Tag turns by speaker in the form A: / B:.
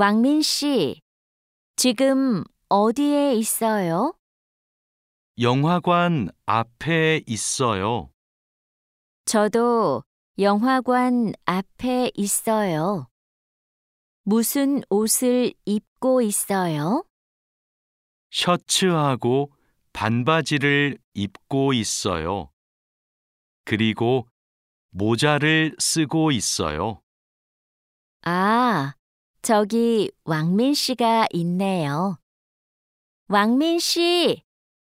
A: 왕민 씨, 지금 어디에 있어요?
B: 영화관 앞에 있어요.
A: 저도 영화관 앞에 있어요. 무슨 옷을 입고 있어요?
B: 셔츠하고 반바지를 입고 있어요. 그리고 모자를 쓰고 있어요.
A: 아, 저기 왕민 씨가 있네요. 왕민 씨,